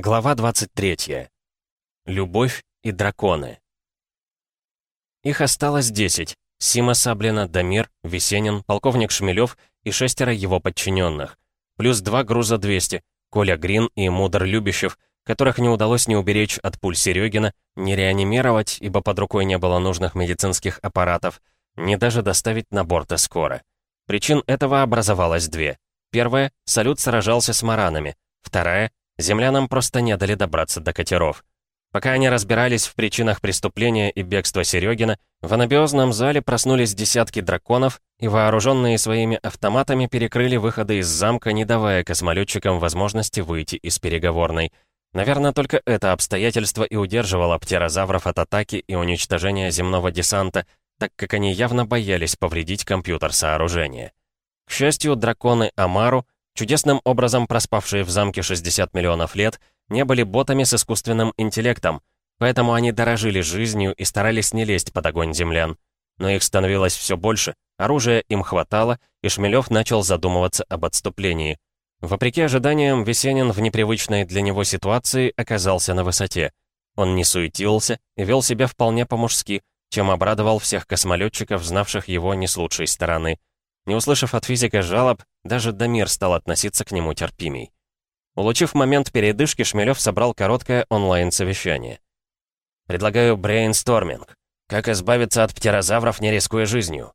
Глава 23. Любовь и драконы. Их осталось 10. Сима Саблина, Дамир, Весенин, полковник Шмелев и шестеро его подчиненных. Плюс два груза 200, Коля Грин и Мудр Любящев, которых не удалось не уберечь от пуль Серегина, не реанимировать, ибо под рукой не было нужных медицинских аппаратов, не даже доставить на борт эскора. Причин этого образовалось две. Первая — салют сражался с маранами. Вторая Землянам просто не дали добраться до катеров. Пока они разбирались в причинах преступления и бегства Серегина, в анабиозном зале проснулись десятки драконов и, вооруженные своими автоматами, перекрыли выходы из замка, не давая космолетчикам возможности выйти из переговорной. Наверное, только это обстоятельство и удерживало птерозавров от атаки и уничтожения земного десанта, так как они явно боялись повредить компьютер сооружения. К счастью, драконы Амару — чудесным образом проспавшие в замке 60 миллионов лет, не были ботами с искусственным интеллектом, поэтому они дорожили жизнью и старались не лезть под огонь землян. Но их становилось все больше, оружия им хватало, и Шмелев начал задумываться об отступлении. Вопреки ожиданиям, Весенин в непривычной для него ситуации оказался на высоте. Он не суетился и вел себя вполне по-мужски, чем обрадовал всех космолетчиков, знавших его не с лучшей стороны. Не услышав от физика жалоб, даже Дамир стал относиться к нему терпимей. Улучив момент передышки, Шмелев собрал короткое онлайн-совещание. «Предлагаю брейнсторминг. Как избавиться от птерозавров, не рискуя жизнью?»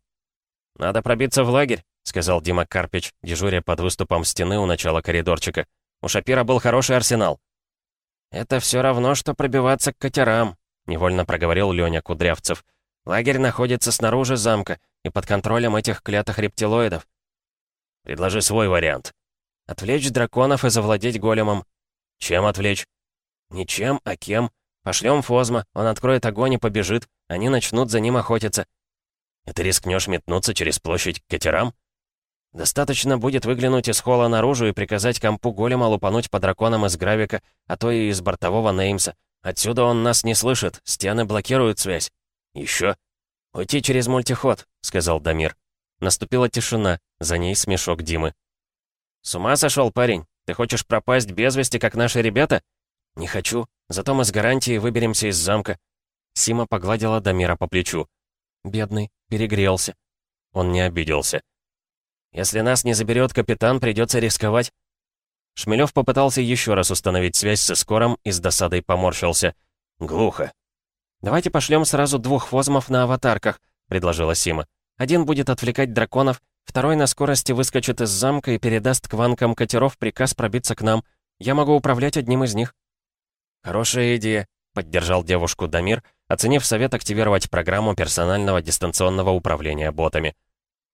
«Надо пробиться в лагерь», — сказал Дима Карпич, дежуря под выступом стены у начала коридорчика. «У Шапира был хороший арсенал». «Это все равно, что пробиваться к катерам», — невольно проговорил Леня Кудрявцев. «Лагерь находится снаружи замка, и под контролем этих клятых рептилоидов. Предложи свой вариант. Отвлечь драконов и завладеть големом. Чем отвлечь? Ничем, а кем? Пошлем Фозма, он откроет огонь и побежит, они начнут за ним охотиться. И ты рискнешь метнуться через площадь к катерам? Достаточно будет выглянуть из холла наружу и приказать компу голема лупануть по драконам из гравика, а то и из бортового Неймса. Отсюда он нас не слышит, стены блокируют связь. Еще «Уйти через мультиход», — сказал Дамир. Наступила тишина, за ней смешок Димы. «С ума сошел, парень? Ты хочешь пропасть без вести, как наши ребята?» «Не хочу. Зато мы с гарантией выберемся из замка». Сима погладила Дамира по плечу. «Бедный, перегрелся». Он не обиделся. «Если нас не заберет капитан, придется рисковать». Шмелев попытался еще раз установить связь с эскором и с досадой поморщился. «Глухо. «Давайте пошлем сразу двух фозмов на аватарках», — предложила Сима. «Один будет отвлекать драконов, второй на скорости выскочит из замка и передаст к ванкам катеров приказ пробиться к нам. Я могу управлять одним из них». «Хорошая идея», — поддержал девушку Дамир, оценив совет активировать программу персонального дистанционного управления ботами.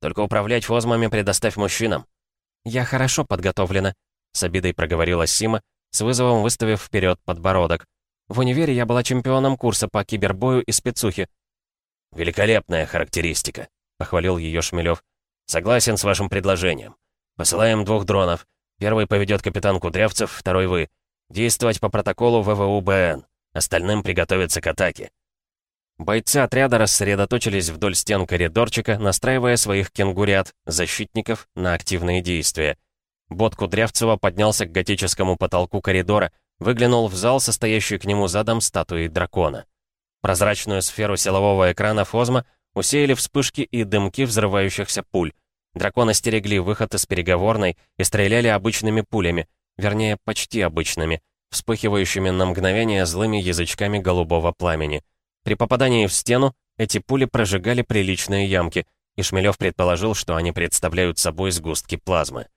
«Только управлять фозмами предоставь мужчинам». «Я хорошо подготовлена», — с обидой проговорила Сима, с вызовом выставив вперед подбородок. В универе я была чемпионом курса по кибербою и спецухе». «Великолепная характеристика», — похвалил ее Шмелев. «Согласен с вашим предложением. Посылаем двух дронов. Первый поведет капитан Кудрявцев, второй вы. Действовать по протоколу ВВУ-БН. Остальным приготовиться к атаке». Бойцы отряда рассредоточились вдоль стен коридорчика, настраивая своих кенгурят, защитников, на активные действия. Бот Кудрявцева поднялся к готическому потолку коридора, Выглянул в зал, состоящий к нему задом статуи дракона. Прозрачную сферу силового экрана Фозма усеяли вспышки и дымки взрывающихся пуль. Драконы стерегли выход из переговорной и стреляли обычными пулями, вернее, почти обычными, вспыхивающими на мгновение злыми язычками голубого пламени. При попадании в стену эти пули прожигали приличные ямки, и Шмелев предположил, что они представляют собой сгустки плазмы.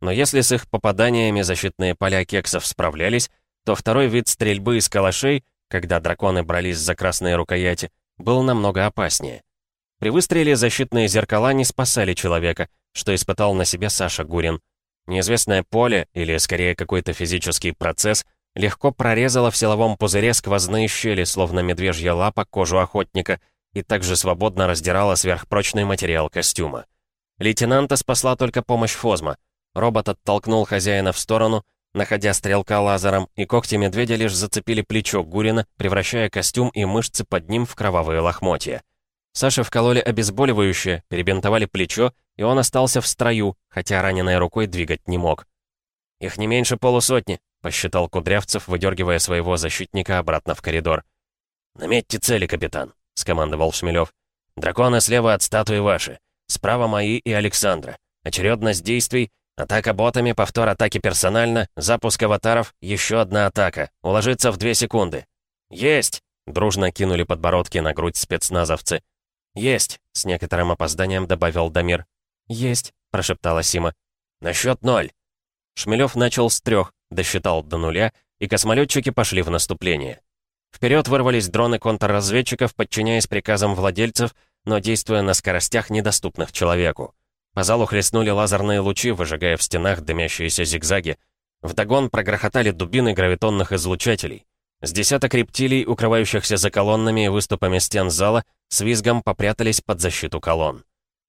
Но если с их попаданиями защитные поля кексов справлялись, то второй вид стрельбы из калашей, когда драконы брались за красные рукояти, был намного опаснее. При выстреле защитные зеркала не спасали человека, что испытал на себе Саша Гурин. Неизвестное поле, или скорее какой-то физический процесс, легко прорезало в силовом пузыре сквозные щели, словно медвежья лапа, кожу охотника, и также свободно раздирала сверхпрочный материал костюма. Лейтенанта спасла только помощь Фозма. Робот оттолкнул хозяина в сторону, находя стрелка лазером, и когти медведя лишь зацепили плечо Гурина, превращая костюм и мышцы под ним в кровавые лохмотья. Саше вкололи обезболивающее, перебинтовали плечо, и он остался в строю, хотя раненой рукой двигать не мог. «Их не меньше полусотни», — посчитал Кудрявцев, выдергивая своего защитника обратно в коридор. «Наметьте цели, капитан», — скомандовал Шмелев. «Драконы слева от статуи ваши. Справа мои и Александра. Очередность действий — атака ботами, повтор атаки персонально, запуск аватаров, еще одна атака. Уложиться в две секунды». «Есть!» — дружно кинули подбородки на грудь спецназовцы. «Есть!» — с некоторым опозданием добавил Дамир. «Есть!» — прошептала Сима. «На счет ноль!» Шмелев начал с трех, досчитал до нуля, и космолетчики пошли в наступление. Вперед вырвались дроны контрразведчиков, подчиняясь приказам владельцев, но действуя на скоростях, недоступных человеку. По залу хлестнули лазерные лучи, выжигая в стенах дымящиеся зигзаги. Вдогон прогрохотали дубины гравитонных излучателей. С десяток рептилий, укрывающихся за колоннами и выступами стен зала, с визгом попрятались под защиту колонн.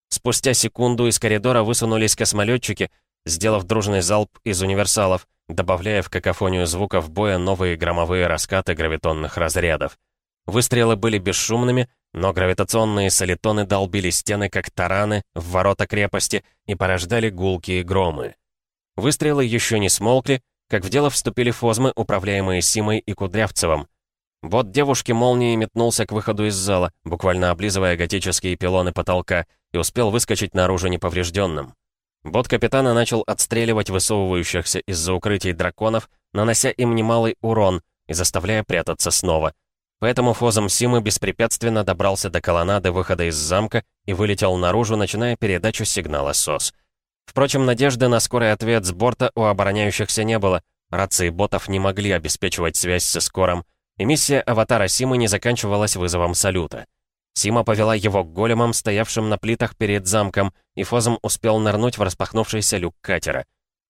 Спустя секунду из коридора высунулись космолетчики, сделав дружный залп из универсалов, добавляя в какофонию звуков боя новые громовые раскаты гравитонных разрядов. Выстрелы были бесшумными, но гравитационные солитоны долбили стены, как тараны, в ворота крепости и порождали гулкие громы. Выстрелы еще не смолкли, как в дело вступили фозмы, управляемые Симой и Кудрявцевым. Бот девушки молнией метнулся к выходу из зала, буквально облизывая готические пилоны потолка, и успел выскочить наружу неповрежденным. Бот капитана начал отстреливать высовывающихся из-за укрытий драконов, нанося им немалый урон и заставляя прятаться снова. Поэтому фозом Симы беспрепятственно добрался до колоннады выхода из замка и вылетел наружу, начиная передачу сигнала СОС. Впрочем, надежды на скорый ответ с борта у обороняющихся не было. Рации ботов не могли обеспечивать связь с эскором, и миссия аватара Симы не заканчивалась вызовом салюта. Сима повела его к големам, стоявшим на плитах перед замком, и Фозом успел нырнуть в распахнувшийся люк катера.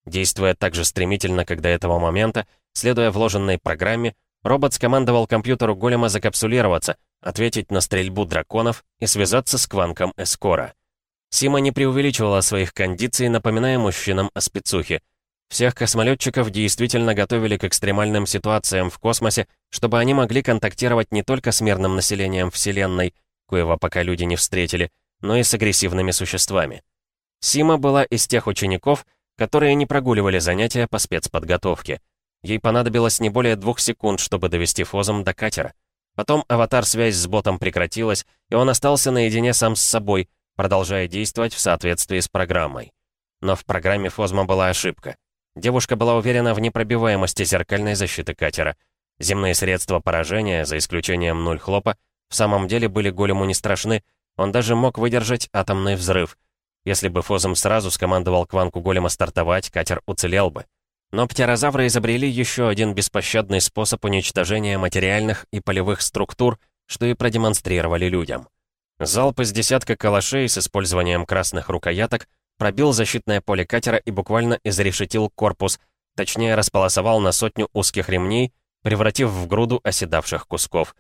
Действуя так же стремительно, как до этого момента, следуя вложенной программе, робот скомандовал компьютеру голема закапсулироваться, ответить на стрельбу драконов и связаться с кванком Эскора. Сима не преувеличивала своих кондиций, напоминая мужчинам о спецухе. Всех космолетчиков действительно готовили к экстремальным ситуациям в космосе, чтобы они могли контактировать не только с мирным населением Вселенной, коего пока люди не встретили, но и с агрессивными существами. Сима была из тех учеников, которые не прогуливали занятия по спецподготовке. Ей понадобилось не более двух секунд, чтобы довести Фозом до катера. Потом аватар-связь с ботом прекратилась, и он остался наедине сам с собой, продолжая действовать в соответствии с программой. Но в программе Фозма была ошибка. Девушка была уверена в непробиваемости зеркальной защиты катера. Земные средства поражения, за исключением нуль хлопа, в самом деле были голему не страшны, он даже мог выдержать атомный взрыв. Если бы Фозом сразу скомандовал Кванку голема стартовать, катер уцелел бы. Но птерозавры изобрели еще один беспощадный способ уничтожения материальных и полевых структур, что и продемонстрировали людям. Залп из десятка калашей с использованием красных рукояток пробил защитное поле катера и буквально изрешетил корпус, точнее располосовал на сотню узких ремней, превратив в груду оседавших кусков.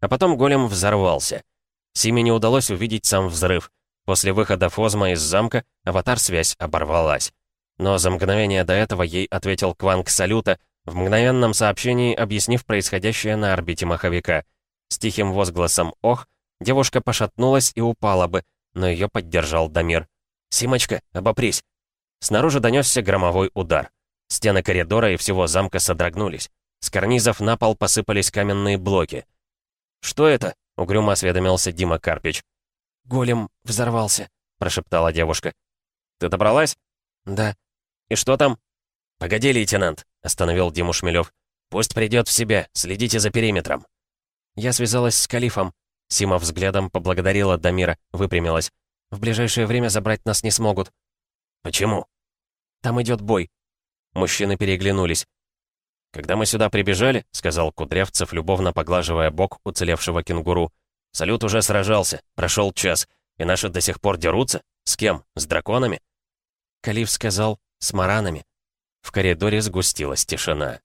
А потом голем взорвался. Симе не удалось увидеть сам взрыв. После выхода Фозма из замка аватар-связь оборвалась. Но за мгновение до этого ей ответил Кванг Салюта, в мгновенном сообщении объяснив происходящее на орбите маховика. С тихим возгласом «Ох!» девушка пошатнулась и упала бы, но ее поддержал Дамир. «Симочка, обопрись!» Снаружи донесся громовой удар. Стены коридора и всего замка содрогнулись. С карнизов на пол посыпались каменные блоки. «Что это?» — угрюмо осведомился Дима Карпич. «Голем взорвался», — прошептала девушка. «Ты добралась?» «Да». «И что там?» «Погоди, лейтенант», — остановил Диму Шмелев. «Пусть придет в себя, следите за периметром». Я связалась с Калифом. Сима взглядом поблагодарила Дамира, выпрямилась. В ближайшее время забрать нас не смогут». «Почему?» «Там идет бой». Мужчины переглянулись. «Когда мы сюда прибежали», — сказал Кудрявцев, любовно поглаживая бок уцелевшего кенгуру, «салют уже сражался, прошел час, и наши до сих пор дерутся? С кем? С драконами?» Калиф сказал, «С маранами». В коридоре сгустилась тишина.